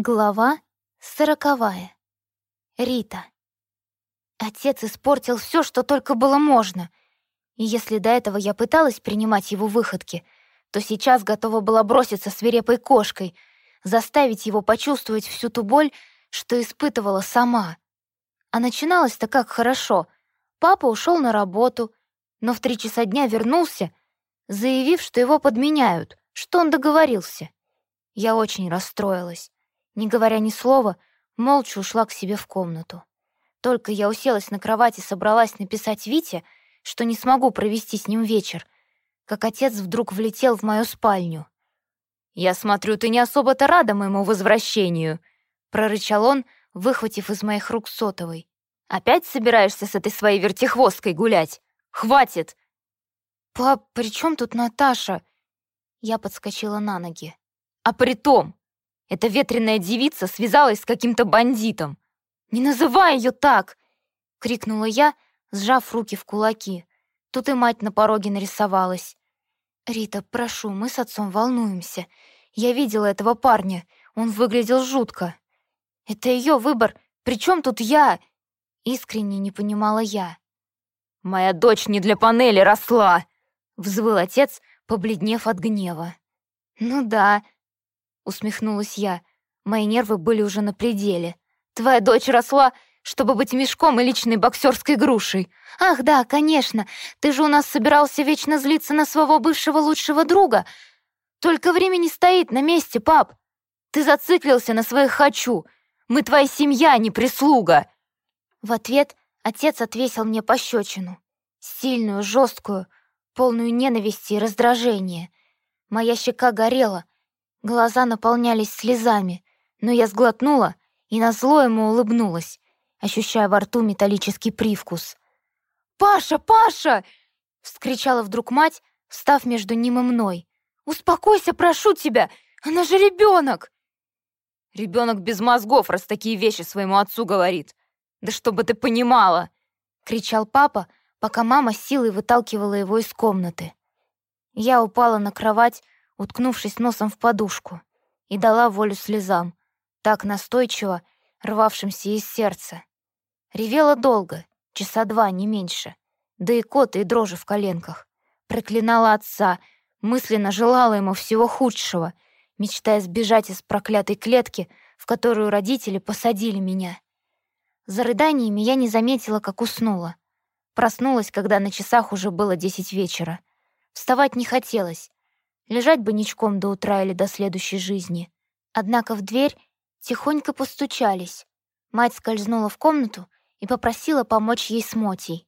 Глава сороковая. Рита. Отец испортил все, что только было можно. И если до этого я пыталась принимать его выходки, то сейчас готова была броситься свирепой кошкой, заставить его почувствовать всю ту боль, что испытывала сама. А начиналось-то как хорошо. Папа ушел на работу, но в три часа дня вернулся, заявив, что его подменяют, что он договорился. Я очень расстроилась. Не говоря ни слова, молча ушла к себе в комнату. Только я уселась на кровать и собралась написать Вите, что не смогу провести с ним вечер, как отец вдруг влетел в мою спальню. «Я смотрю, ты не особо-то рада моему возвращению», — прорычал он, выхватив из моих рук сотовой. «Опять собираешься с этой своей вертихвосткой гулять? Хватит!» «Пап, при чем тут Наташа?» Я подскочила на ноги. «А при том, эта ветреная девица связалась с каким-то бандитом. «Не называй ее так!» — крикнула я, сжав руки в кулаки. Тут и мать на пороге нарисовалась. «Рита, прошу, мы с отцом волнуемся. Я видела этого парня, он выглядел жутко. Это ее выбор, причем тут я?» Искренне не понимала я. «Моя дочь не для панели росла!» — взвыл отец, побледнев от гнева. «Ну да, усмехнулась я. Мои нервы были уже на пределе. Твоя дочь росла, чтобы быть мешком и личной боксерской грушей. Ах, да, конечно, ты же у нас собирался вечно злиться на своего бывшего лучшего друга. Только время не стоит на месте, пап. Ты зациклился на своих «хочу». Мы твоя семья, а не прислуга. В ответ отец отвесил мне пощечину. Сильную, жесткую, полную ненависти и раздражения. Моя щека горела, Глаза наполнялись слезами, но я сглотнула и назло ему улыбнулась, ощущая во рту металлический привкус. «Паша, Паша!» — вскричала вдруг мать, встав между ним и мной. «Успокойся, прошу тебя! Она же ребенок!» «Ребенок без мозгов, раз такие вещи своему отцу говорит! Да чтобы ты понимала!» — кричал папа, пока мама силой выталкивала его из комнаты. Я упала на кровать, уткнувшись носом в подушку, и дала волю слезам, так настойчиво, рвавшимся из сердца. Ревела долго, часа два, не меньше, да и кот и дрожи в коленках. Проклинала отца, мысленно желала ему всего худшего, мечтая сбежать из проклятой клетки, в которую родители посадили меня. За рыданиями я не заметила, как уснула. Проснулась, когда на часах уже было десять вечера. Вставать не хотелось, Лежать бы ничком до утра или до следующей жизни. Однако в дверь тихонько постучались. Мать скользнула в комнату и попросила помочь ей с Мотей.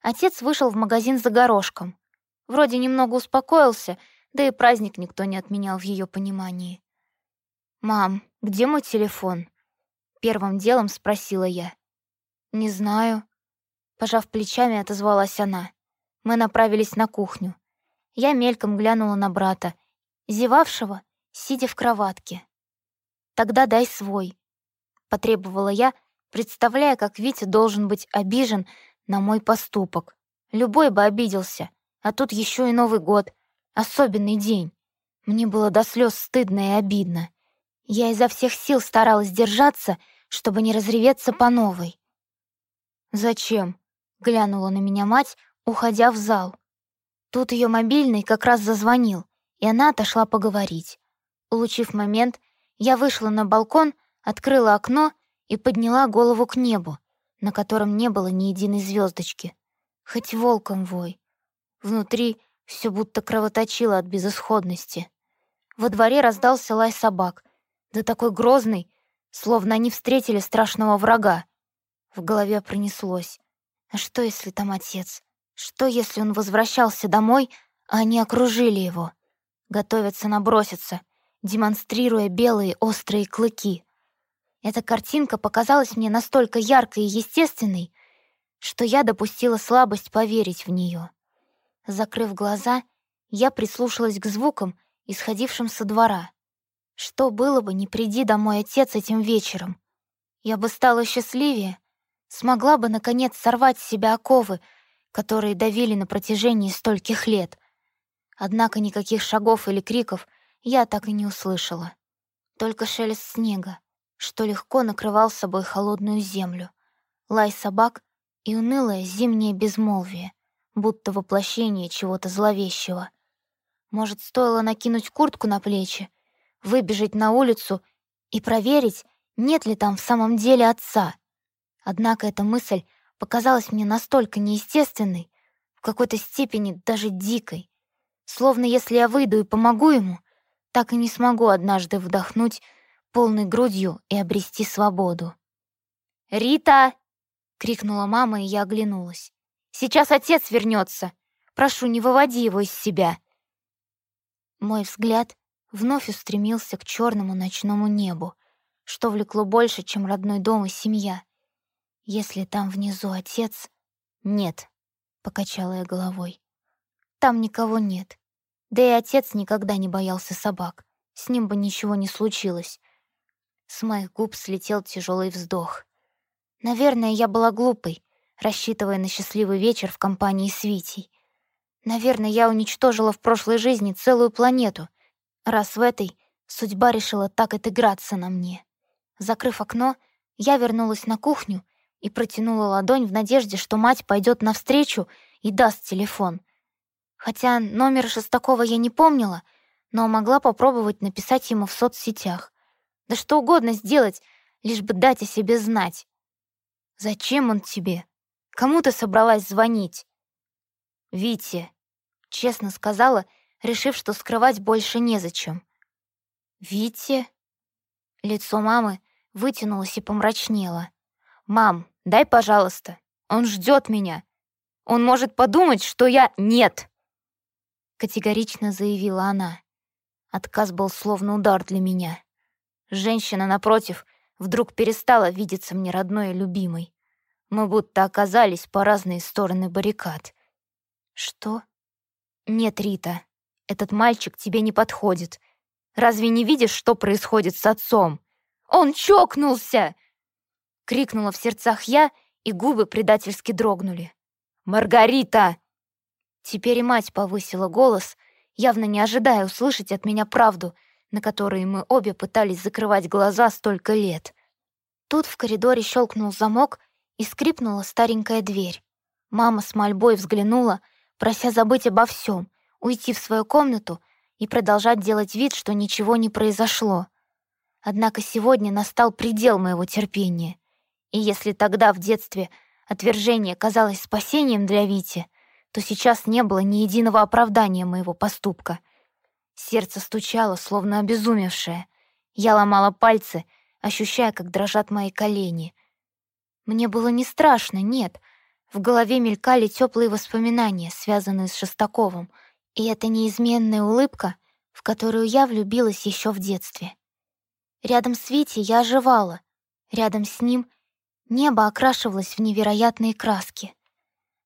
Отец вышел в магазин за горошком. Вроде немного успокоился, да и праздник никто не отменял в ее понимании. «Мам, где мой телефон?» Первым делом спросила я. «Не знаю». Пожав плечами, отозвалась она. Мы направились на кухню. Я мельком глянула на брата, зевавшего, сидя в кроватке. «Тогда дай свой», — потребовала я, представляя, как Витя должен быть обижен на мой поступок. Любой бы обиделся, а тут еще и Новый год, особенный день. Мне было до слез стыдно и обидно. Я изо всех сил старалась держаться, чтобы не разреветься по новой. «Зачем?» — глянула на меня мать, уходя в зал. Тут ее мобильный как раз зазвонил, и она отошла поговорить. Улучив момент, я вышла на балкон, открыла окно и подняла голову к небу, на котором не было ни единой звездочки. Хоть волком вой. Внутри все будто кровоточило от безысходности. Во дворе раздался лай собак, да такой грозный, словно они встретили страшного врага. В голове пронеслось. А что, если там отец? Что, если он возвращался домой, а они окружили его? Готовятся наброситься, демонстрируя белые острые клыки. Эта картинка показалась мне настолько яркой и естественной, что я допустила слабость поверить в нее. Закрыв глаза, я прислушалась к звукам, исходившим со двора. Что было бы, не приди домой отец этим вечером? Я бы стала счастливее, смогла бы, наконец, сорвать с себя оковы, которые давили на протяжении стольких лет. Однако никаких шагов или криков я так и не услышала. Только шелест снега, что легко накрывал собой холодную землю, лай собак и унылое зимнее безмолвие, будто воплощение чего-то зловещего. Может, стоило накинуть куртку на плечи, выбежать на улицу и проверить, нет ли там в самом деле отца. Однако эта мысль показалась мне настолько неестественной, в какой-то степени даже дикой. Словно если я выйду и помогу ему, так и не смогу однажды вдохнуть полной грудью и обрести свободу. «Рита!» — крикнула мама, и я оглянулась. «Сейчас отец вернется. Прошу, не выводи его из себя». Мой взгляд вновь устремился к черному ночному небу, что влекло больше, чем родной дом и семья. Если там внизу отец... Нет, — покачала я головой. Там никого нет. Да и отец никогда не боялся собак. С ним бы ничего не случилось. С моих губ слетел тяжелый вздох. Наверное, я была глупой, рассчитывая на счастливый вечер в компании с Витей. Наверное, я уничтожила в прошлой жизни целую планету, раз в этой судьба решила так отыграться на мне. Закрыв окно, я вернулась на кухню и протянула ладонь в надежде, что мать пойдет навстречу и даст телефон. Хотя номер Шестакова я не помнила, но могла попробовать написать ему в соцсетях. Да что угодно сделать, лишь бы дать о себе знать. «Зачем он тебе? Кому ты собралась звонить?» «Вите», — честно сказала, решив, что скрывать больше незачем. «Вите?» Лицо мамы вытянулось и помрачнело. «Мам, дай, пожалуйста. Он ждет меня. Он может подумать, что я... Нет!» Категорично заявила она. Отказ был словно удар для меня. Женщина, напротив, вдруг перестала видеться мне родной и любимой. Мы будто оказались по разные стороны баррикад. «Что?» «Нет, Рита, этот мальчик тебе не подходит. Разве не видишь, что происходит с отцом? Он чокнулся!» Крикнула в сердцах я, и губы предательски дрогнули. «Маргарита!» Теперь и мать повысила голос, явно не ожидая услышать от меня правду, на которую мы обе пытались закрывать глаза столько лет. Тут в коридоре щелкнул замок, и скрипнула старенькая дверь. Мама с мольбой взглянула, прося забыть обо всем, уйти в свою комнату и продолжать делать вид, что ничего не произошло. Однако сегодня настал предел моего терпения. И если тогда, в детстве, отвержение казалось спасением для Вити, то сейчас не было ни единого оправдания моего поступка. Сердце стучало, словно обезумевшее. Я ломала пальцы, ощущая, как дрожат мои колени. Мне было не страшно, нет. В голове мелькали теплые воспоминания, связанные с Шестаковым, и эта неизменная улыбка, в которую я влюбилась еще в детстве. Рядом с Витей я оживала, рядом с ним небо окрашивалось в невероятные краски.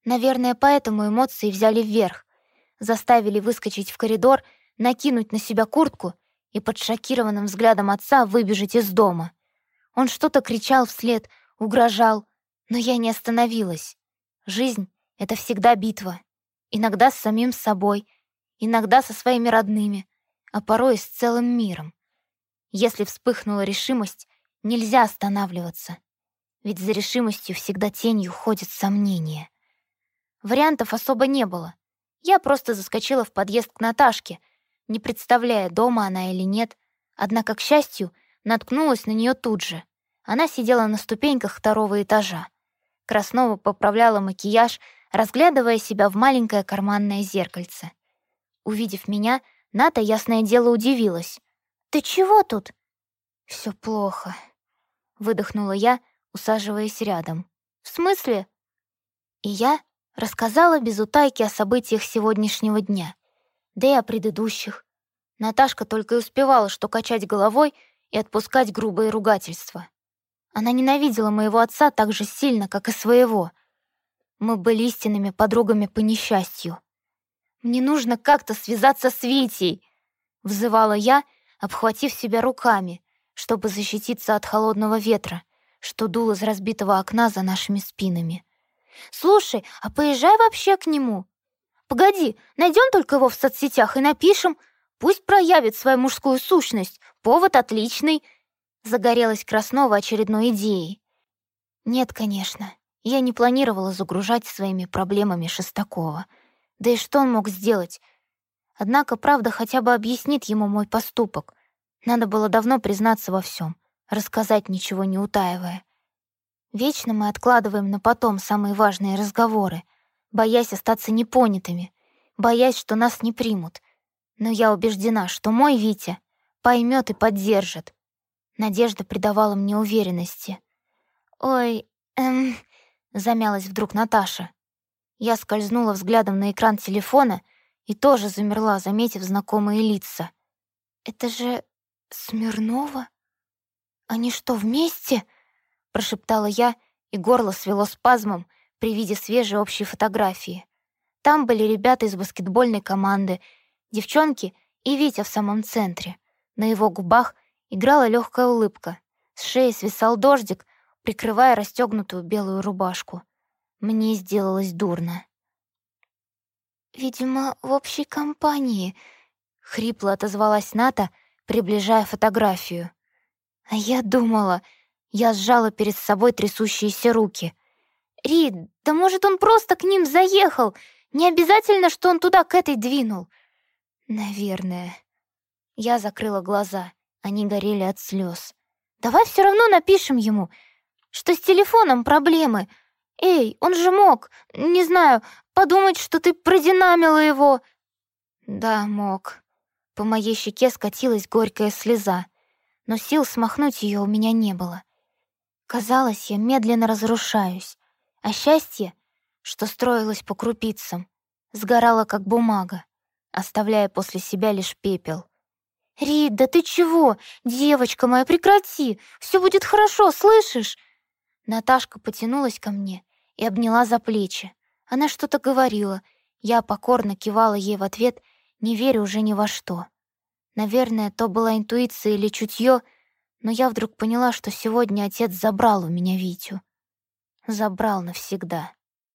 Наверное, поэтому эмоции взяли вверх, заставили выскочить в коридор, накинуть на себя куртку и под шокированным взглядом отца выбежать из дома. Он что-то кричал вслед — угрожал, но я не остановилась. Жизнь — это всегда битва. Иногда с самим собой, иногда со своими родными, а порой и с целым миром. Если вспыхнула решимость, нельзя останавливаться. Ведь за решимостью всегда тенью ходят сомнения. Вариантов особо не было. Я просто заскочила в подъезд к Наташке, не представляя, дома она или нет, однако, к счастью, наткнулась на нее тут же — она сидела на ступеньках второго этажа. Краснова поправляла макияж, разглядывая себя в маленькое карманное зеркальце. Увидев меня, Ната, ясное дело, удивилась. «Ты чего тут?» «Всё плохо», — выдохнула я, усаживаясь рядом. «В смысле?» И я рассказала без утайки о событиях сегодняшнего дня, да и о предыдущих. Наташка только и успевала что качать головой и отпускать грубые ругательства. Она ненавидела моего отца так же сильно, как и своего. Мы были истинными подругами по несчастью. «Мне нужно как-то связаться с Витей!» — взывала я, обхватив себя руками, чтобы защититься от холодного ветра, что дул из разбитого окна за нашими спинами. «Слушай, а поезжай вообще к нему. Погоди, найдем только его в соцсетях и напишем. Пусть проявит свою мужскую сущность. Повод отличный. Загорелась Краснова очередной идеей. Нет, конечно, я не планировала загружать своими проблемами Шестакова. Да и что он мог сделать? Однако правда хотя бы объяснит ему мой поступок. Надо было давно признаться во всем, рассказать ничего не утаивая. Вечно мы откладываем на потом самые важные разговоры, боясь остаться непонятыми, боясь, что нас не примут. Но я убеждена, что мой Витя поймет и поддержит. Надежда придавала мне уверенности. «Ой, эм...» — замялась вдруг Наташа. Я скользнула взглядом на экран телефона и тоже замерла, заметив знакомые лица. «Это же Смирнова? Они что, вместе?» — прошептала я, и горло свело спазмом при виде свежей общей фотографии. Там были ребята из баскетбольной команды, девчонки и Витя в самом центре. На его губах играла легкая улыбка. С шеи свисал дождик, прикрывая расстегнутую белую рубашку. Мне сделалось дурно. «Видимо, в общей компании», — хрипло отозвалась Ната, приближая фотографию. А я думала, я сжала перед собой трясущиеся руки. «Рид, да может, он просто к ним заехал? Не обязательно, что он туда к этой двинул». «Наверное». Я закрыла глаза, они горели от слез. «Давай все равно напишем ему, что с телефоном проблемы. Эй, он же мог, не знаю, подумать, что ты продинамила его». «Да, мог». По моей щеке скатилась горькая слеза, но сил смахнуть ее у меня не было. Казалось, я медленно разрушаюсь, а счастье, что строилось по крупицам, сгорало как бумага, оставляя после себя лишь пепел. «Рид, да ты чего? Девочка моя, прекрати! Все будет хорошо, слышишь?» Наташка потянулась ко мне и обняла за плечи. Она что-то говорила. Я покорно кивала ей в ответ, не веря уже ни во что. Наверное, то была интуиция или чутье, но я вдруг поняла, что сегодня отец забрал у меня Витю. Забрал навсегда.